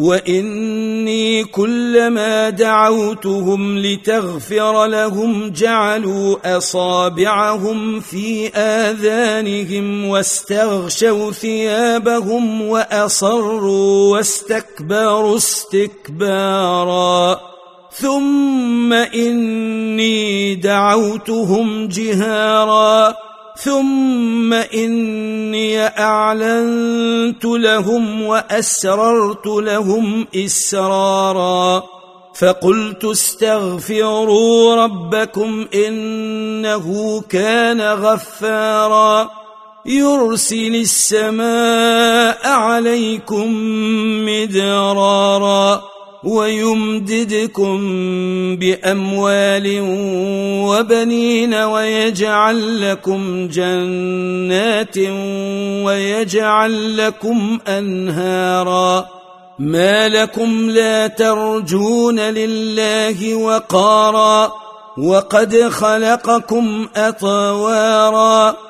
واني كلما دعوتهم لتغفر لهم جعلوا اصابعهم في اذانهم واستغشوا ثيابهم واصروا واستكبروا استكبارا ثم اني دعوتهم جهارا ثم إني أعلنت لهم وأسررت لهم إسرارا فقلت استغفروا ربكم إنه كان غفارا يرسل السماء عليكم مدرارا ويمددكم بأموال وبنين ويجعل لكم جنات ويجعل لكم أنهارا. ما لكم لا ترجون لله وقارا. وقد خلقكم أطوارا.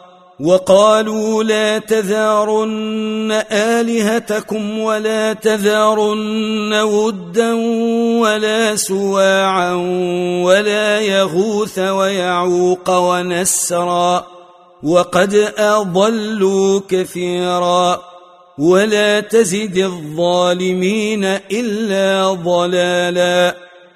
وقالوا لا تذارن آلهتكم ولا تذارن ودا ولا سواعا ولا يغوث ويعوق ونسرا وقد أضلوا كثيرا ولا تزد الظالمين إلا ضلالا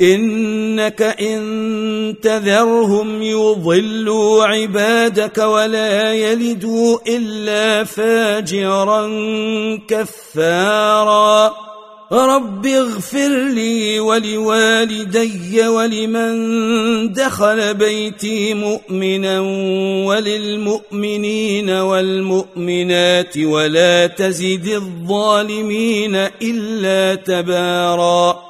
إنك إن تذرهم يضلوا عبادك ولا يلدوا إلا فاجرا كفارا. رب اغفر لي ولوالدي ولمن دخل بيتي مؤمنا وللمؤمنين والمؤمنات ولا تزد الظالمين إلا تباراً.